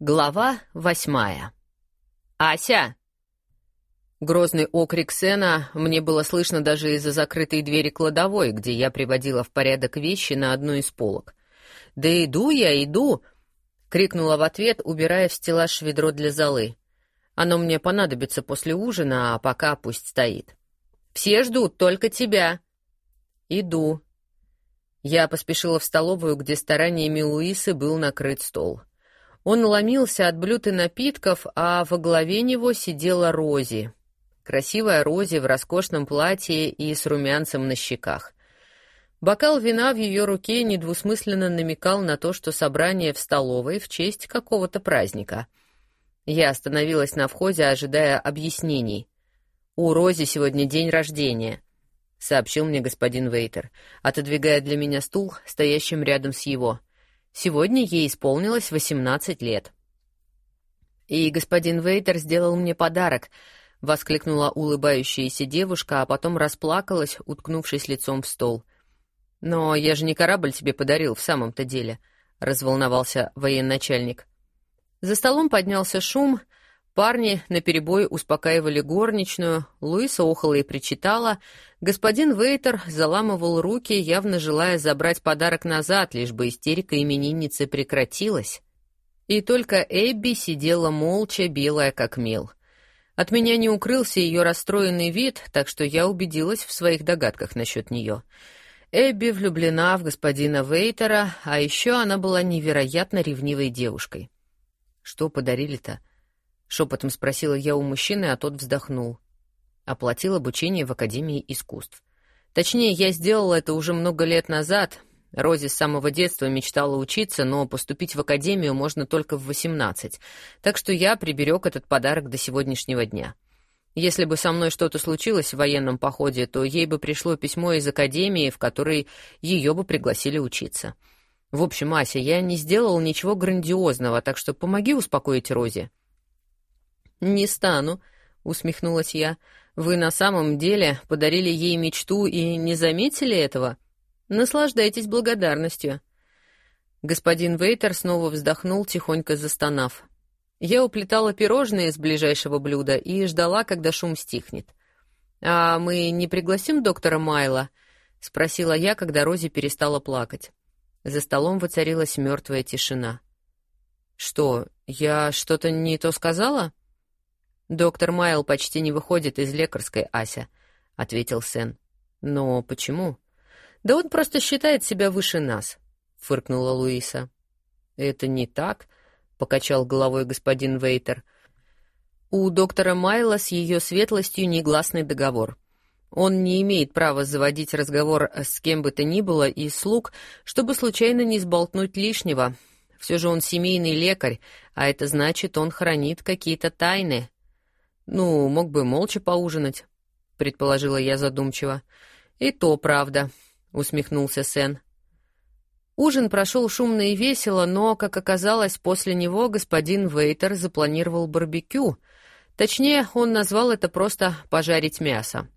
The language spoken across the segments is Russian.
Глава восьмая. «Ася!» Грозный окрик Сена мне было слышно даже из-за закрытой двери кладовой, где я приводила в порядок вещи на одну из полок. «Да иду я, иду!» — крикнула в ответ, убирая в стеллаж ведро для золы. «Оно мне понадобится после ужина, а пока пусть стоит». «Все ждут, только тебя!» «Иду». Я поспешила в столовую, где стараниями Луисы был накрыт стол. — он ломился от блюд и напитков, а во главе него сидела Рози. Красивая Рози в роскошном платье и с румянцем на щеках. Бокал вина в ее руке недвусмысленно намекал на то, что собрание в столовой в честь какого-то праздника. Я остановилась на входе, ожидая объяснений. «У Рози сегодня день рождения», — сообщил мне господин Вейтер, отодвигая для меня стул, стоящим рядом с его — Сегодня ей исполнилось 18 лет. «И господин Вейтер сделал мне подарок», — воскликнула улыбающаяся девушка, а потом расплакалась, уткнувшись лицом в стол. «Но я же не корабль тебе подарил в самом-то деле», — разволновался военачальник. За столом поднялся шум — Парни наперебой успокаивали горничную, Луиса охала и причитала. Господин Вейтер заламывал руки, явно желая забрать подарок назад, лишь бы истерика именинницы прекратилась. И только Эбби сидела молча, белая как мел. От меня не укрылся ее расстроенный вид, так что я убедилась в своих догадках насчет нее. Эбби влюблена в господина Вейтера, а еще она была невероятно ревнивой девушкой. Что подарили-то? — Шепотом спросила я у мужчины, а тот вздохнул. Оплатил обучение в Академии искусств. Точнее, я сделала это уже много лет назад. Рози с самого детства мечтала учиться, но поступить в академию можно только в 18, так что я приберег этот подарок до сегодняшнего дня. Если бы со мной что-то случилось в военном походе, то ей бы пришло письмо из академии, в которой ее бы пригласили учиться. В общем, Ася, я не сделал ничего грандиозного, так что помоги успокоить Рози. «Не стану», — усмехнулась я. «Вы на самом деле подарили ей мечту и не заметили этого? Наслаждайтесь благодарностью». Господин Вейтер снова вздохнул, тихонько застонав. Я уплетала пирожные из ближайшего блюда и ждала, когда шум стихнет. «А мы не пригласим доктора Майла?» — спросила я, когда Рози перестала плакать. За столом воцарилась мертвая тишина. «Что, я что-то не то сказала?» «Доктор Майл почти не выходит из лекарской, Ася», — ответил Сен. «Но почему?» «Да он просто считает себя выше нас», — фыркнула Луиса. «Это не так», — покачал головой господин Вейтер. «У доктора Майла с ее светлостью негласный договор. Он не имеет права заводить разговор с кем бы то ни было из слуг, чтобы случайно не сболтнуть лишнего. Все же он семейный лекарь, а это значит, он хранит какие-то тайны». «Ну, мог бы молча поужинать», — предположила я задумчиво. «И то правда», — усмехнулся Сен. Ужин прошел шумно и весело, но, как оказалось, после него господин Вейтер запланировал барбекю. Точнее, он назвал это просто «пожарить мясо».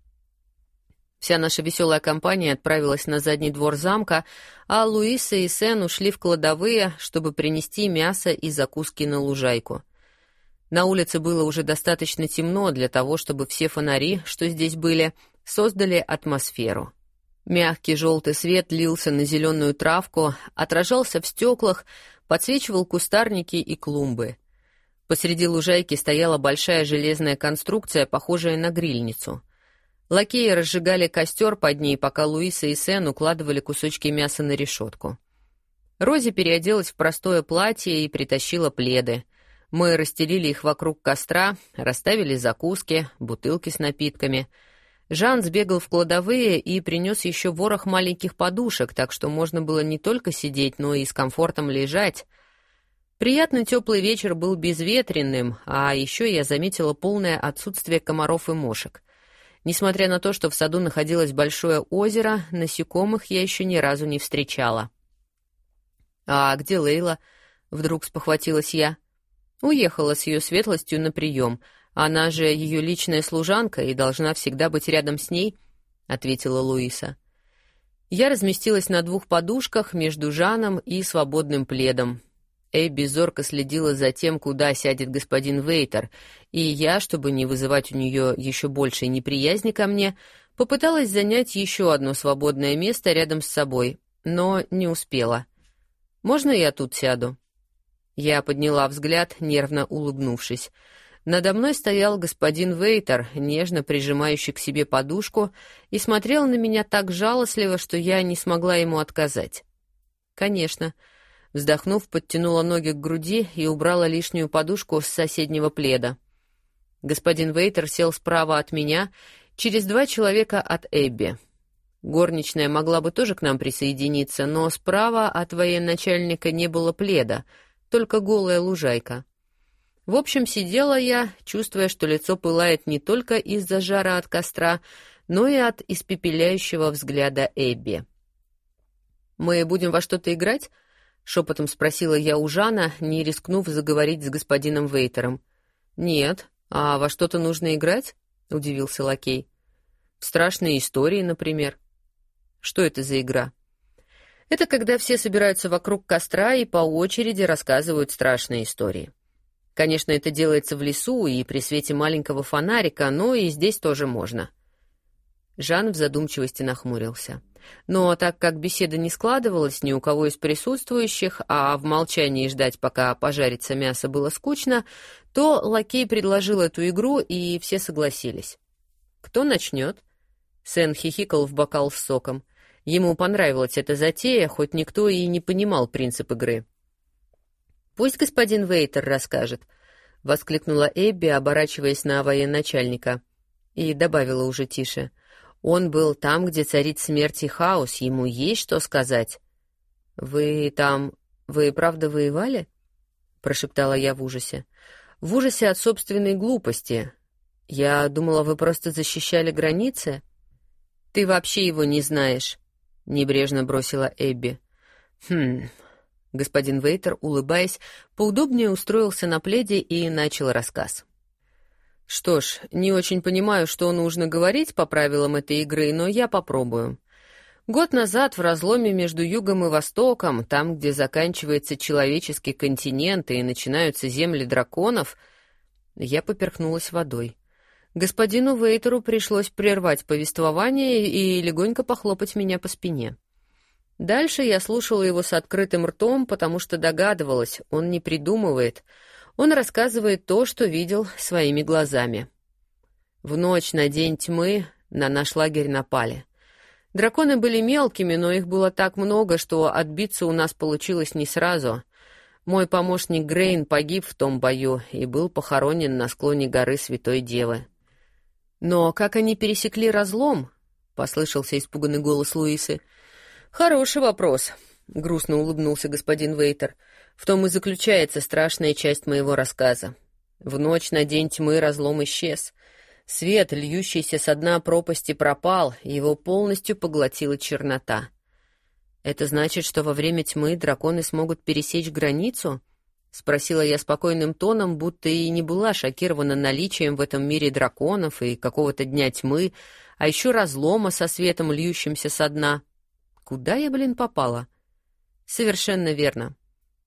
Вся наша веселая компания отправилась на задний двор замка, а Луиса и Сен ушли в кладовые, чтобы принести мясо и закуски на лужайку. На улице было уже достаточно темно для того, чтобы все фонари, что здесь были, создали атмосферу. Мягкий желтый свет лился на зеленую травку, отражался в стеклах, подсвечивал кустарники и клумбы. Посреди лужайки стояла большая железная конструкция, похожая на грильницу. Лакеи разжигали костер под ней, пока Луиса и Сен укладывали кусочки мяса на решетку. Рози переоделась в простое платье и притащила пледы — мы расстелили их вокруг костра, расставили закуски, бутылки с напитками. Жан сбегал в кладовые и принес еще ворох маленьких подушек, так что можно было не только сидеть, но и с комфортом лежать. Приятный теплый вечер был безветренным, а еще я заметила полное отсутствие комаров и мошек. Несмотря на то, что в саду находилось большое озеро, насекомых я еще ни разу не встречала. «А где Лейла?» — вдруг спохватилась я. — Уехала с ее светлостью на прием. Она же ее личная служанка и должна всегда быть рядом с ней, — ответила Луиса. Я разместилась на двух подушках между Жаном и свободным пледом. Эбби зорко следила за тем, куда сядет господин Вейтер, и я, чтобы не вызывать у нее еще большей неприязни ко мне, попыталась занять еще одно свободное место рядом с собой, но не успела. «Можно я тут сяду?» Я подняла взгляд, нервно улыбнувшись. Надо мной стоял господин Вейтер, нежно прижимающий к себе подушку, и смотрел на меня так жалостливо, что я не смогла ему отказать. «Конечно». Вздохнув, подтянула ноги к груди и убрала лишнюю подушку с соседнего пледа. Господин Вейтер сел справа от меня, через два человека от Эбби. Горничная могла бы тоже к нам присоединиться, но справа от военачальника не было пледа, только голая лужайка. В общем, сидела я, чувствуя, что лицо пылает не только из-за жара от костра, но и от испепеляющего взгляда Эбби. «Мы будем во что-то играть?» — шепотом спросила я у Жана, не рискнув заговорить с господином Вейтером. «Нет. А во что-то нужно играть?» — удивился лакей. «В страшные истории, например». «Что это за игра?» «Это когда все собираются вокруг костра и по очереди рассказывают страшные истории». Конечно, это делается в лесу и при свете маленького фонарика, но и здесь тоже можно. Жан в задумчивости нахмурился. Но так как беседа не складывалась ни у кого из присутствующих, а в молчании ждать, пока пожарится мясо, было скучно, то лакей предложил эту игру, и все согласились. «Кто начнет?» Сен хихикал в бокал с соком. Ему понравилась эта затея, хоть никто и не понимал принцип игры. «Пусть господин Вейтер расскажет», — воскликнула Эбби, оборачиваясь на военачальника. И добавила уже тише. «Он был там, где царит смерть и хаос. Ему есть что сказать». «Вы там... Вы правда воевали?» — прошептала я в ужасе. «В ужасе от собственной глупости. Я думала, вы просто защищали границы». «Ты вообще его не знаешь», — небрежно бросила Эбби. «Хм, Господин Вейтер, улыбаясь, поудобнее устроился на пледе и начал рассказ. «Что ж, не очень понимаю, что нужно говорить по правилам этой игры, но я попробую. Год назад в разломе между Югом и Востоком, там, где заканчивается человеческий континент и начинаются земли драконов, я поперхнулась водой. Господину Вейтеру пришлось прервать повествование и легонько похлопать меня по спине. Дальше я слушала его с открытым ртом, потому что догадывалась, он не придумывает. Он рассказывает то, что видел своими глазами. В ночь на день тьмы на наш лагерь напали. Драконы были мелкими, но их было так много, что отбиться у нас получилось не сразу. Мой помощник Грейн погиб в том бою и был похоронен на склоне горы Святой Девы. Но как они пересекли разлом? послышался испуганный голос Луисы. «Хороший вопрос», — грустно улыбнулся господин Вейтер. «В том и заключается страшная часть моего рассказа. В ночь на день тьмы разлом исчез. Свет, льющийся со дна пропасти, пропал, его полностью поглотила чернота. Это значит, что во время тьмы драконы смогут пересечь границу?» — спросила я спокойным тоном, будто и не была шокирована наличием в этом мире драконов и какого-то дня тьмы, а еще разлома со светом, льющимся со дна. Куда я, блин, попала? Совершенно верно.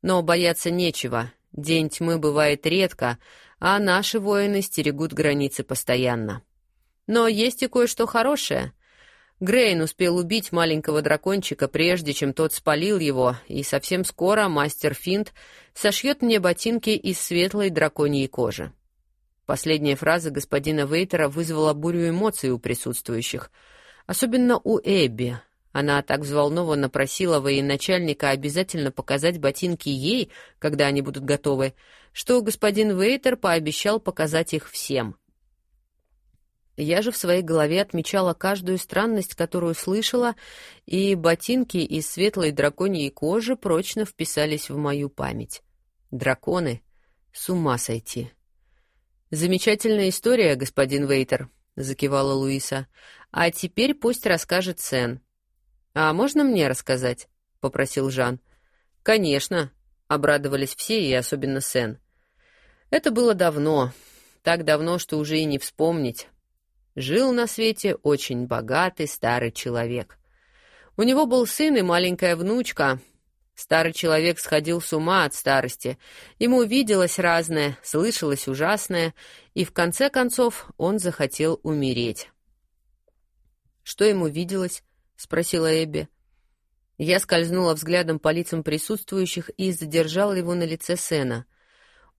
Но бояться нечего. День тьмы бывает редко, а наши воины стерегут границы постоянно. Но есть и кое-что хорошее. Грейн успел убить маленького дракончика, прежде чем тот спалил его, и совсем скоро мастер Финт сошьет мне ботинки из светлой драконьей кожи. Последняя фраза господина Вейтера вызвала бурю эмоций у присутствующих, особенно у Эбби, она так взволнованно просила военачальника обязательно показать ботинки ей, когда они будут готовы, что господин Вейтер пообещал показать их всем. Я же в своей голове отмечала каждую странность, которую слышала, и ботинки из светлой драконьей кожи прочно вписались в мою память. Драконы? С ума сойти. «Замечательная история, господин Вейтер», — закивала Луиса. «А теперь пусть расскажет Сен». «А можно мне рассказать?» — попросил Жан. «Конечно», — обрадовались все, и особенно Сен. «Это было давно, так давно, что уже и не вспомнить. Жил на свете очень богатый старый человек. У него был сын и маленькая внучка. Старый человек сходил с ума от старости. Ему виделось разное, слышалось ужасное, и в конце концов он захотел умереть. «Что ему виделось?» — спросила Эбби. Я скользнула взглядом по лицам присутствующих и задержала его на лице Сена.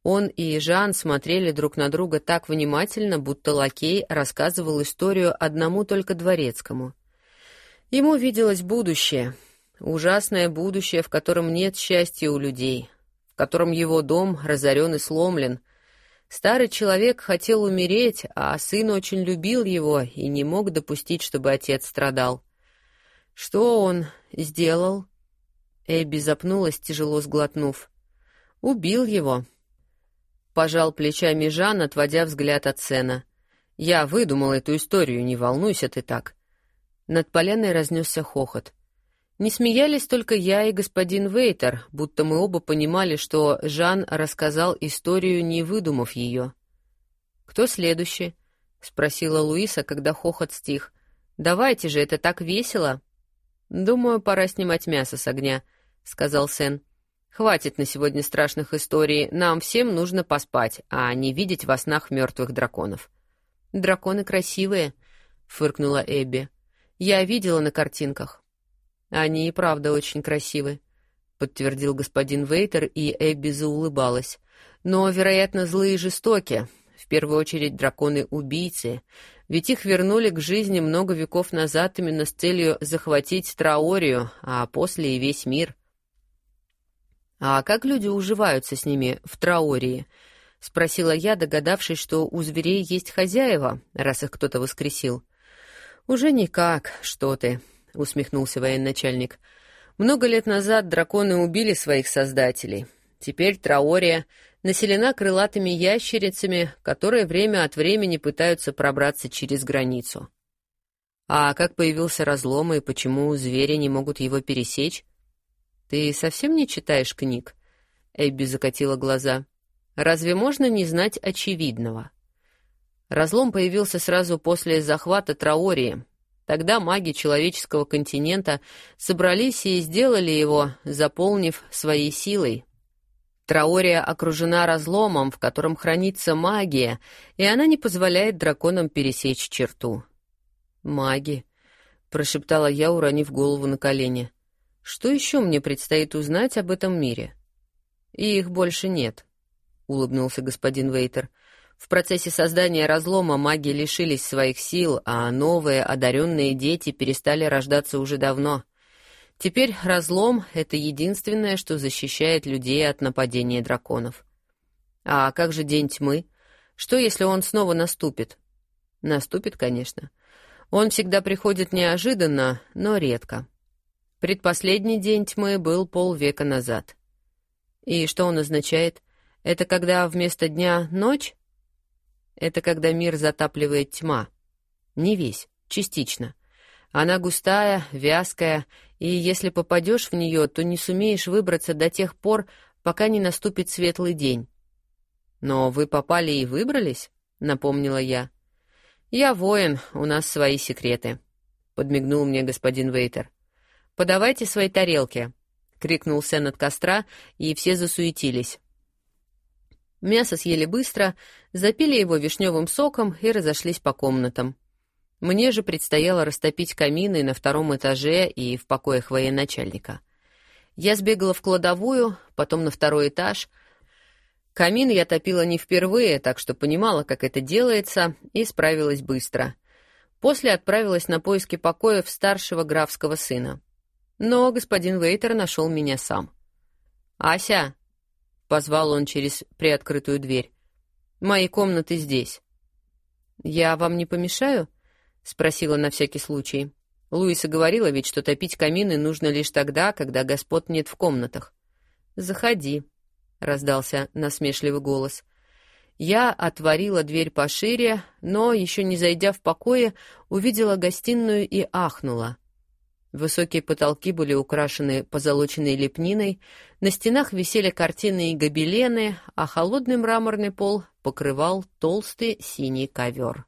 Он и Жан смотрели друг на друга так внимательно, будто лакей рассказывал историю одному только дворецкому. Ему виделось будущее, ужасное будущее, в котором нет счастья у людей, в котором его дом разорен и сломлен. Старый человек хотел умереть, а сын очень любил его и не мог допустить, чтобы отец страдал. Что он сделал? Эбби запнулась, тяжело сглотнув. Убил его, Пожал плечами Жан, отводя взгляд от Сена. «Я выдумал эту историю, не волнуйся ты так». Над поляной разнесся хохот. Не смеялись только я и господин Вейтер, будто мы оба понимали, что Жан рассказал историю, не выдумав ее. «Кто следующий?» — спросила Луиса, когда хохот стих. «Давайте же, это так весело!» «Думаю, пора снимать мясо с огня», — сказал Сен. Хватит на сегодня страшных историй. Нам всем нужно поспать, а не видеть во снах мертвых драконов. Драконы красивые, фыркнула Эбби. Я видела на картинках. Они и правда очень красивы, подтвердил господин Вейтер, и Эбби заулыбалась. Но, вероятно, злые и жестоки. В первую очередь драконы-убийцы, ведь их вернули к жизни много веков назад именно с целью захватить Траорию, а после и весь мир. «А как люди уживаются с ними в Траории?» — спросила я, догадавшись, что у зверей есть хозяева, раз их кто-то воскресил. «Уже никак, что ты», — усмехнулся военачальник. «Много лет назад драконы убили своих создателей. Теперь Траория населена крылатыми ящерицами, которые время от времени пытаются пробраться через границу». «А как появился разлом и почему звери не могут его пересечь?» «Ты совсем не читаешь книг?» Эбби закатила глаза. «Разве можно не знать очевидного?» Разлом появился сразу после захвата Траории. Тогда маги человеческого континента собрались и сделали его, заполнив своей силой. Траория окружена разломом, в котором хранится магия, и она не позволяет драконам пересечь черту. «Маги», — прошептала я, уронив голову на колени. Что еще мне предстоит узнать об этом мире? И их больше нет, улыбнулся господин Вейтер. В процессе создания разлома маги лишились своих сил, а новые одаренные дети перестали рождаться уже давно. Теперь разлом — это единственное, что защищает людей от нападения драконов. А как же день тьмы? Что, если он снова наступит? Наступит, конечно. Он всегда приходит неожиданно, но редко. Предпоследний день тьмы был полвека назад. И что он означает? Это когда вместо дня ночь? Это когда мир затапливает тьма. Не весь, частично. Она густая, вязкая, и если попадешь в нее, то не сумеешь выбраться до тех пор, пока не наступит светлый день. Но вы попали и выбрались, напомнила я. Я воин, у нас свои секреты, подмигнул мне господин Вейтер. «Подавайте свои тарелки!» — крикнул Сен от костра, и все засуетились. Мясо съели быстро, запили его вишневым соком и разошлись по комнатам. Мне же предстояло растопить камины на втором этаже и в покоях военачальника. Я сбегала в кладовую, потом на второй этаж. Камин я топила не впервые, так что понимала, как это делается, и справилась быстро. После отправилась на поиски покоев старшего графского сына. Но господин Вейтер нашел меня сам. «Ася!» — позвал он через приоткрытую дверь. «Мои комнаты здесь». «Я вам не помешаю?» — спросила на всякий случай. Луиса говорила ведь, что топить камины нужно лишь тогда, когда господ нет в комнатах. «Заходи», — раздался насмешливый голос. Я отворила дверь пошире, но, еще не зайдя в покое, увидела гостиную и ахнула. Высокие потолки были украшены позолоченной лепниной, на стенах висели картины и гобелены, а холодный мраморный пол покрывал толстый синий ковер.